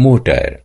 Motor.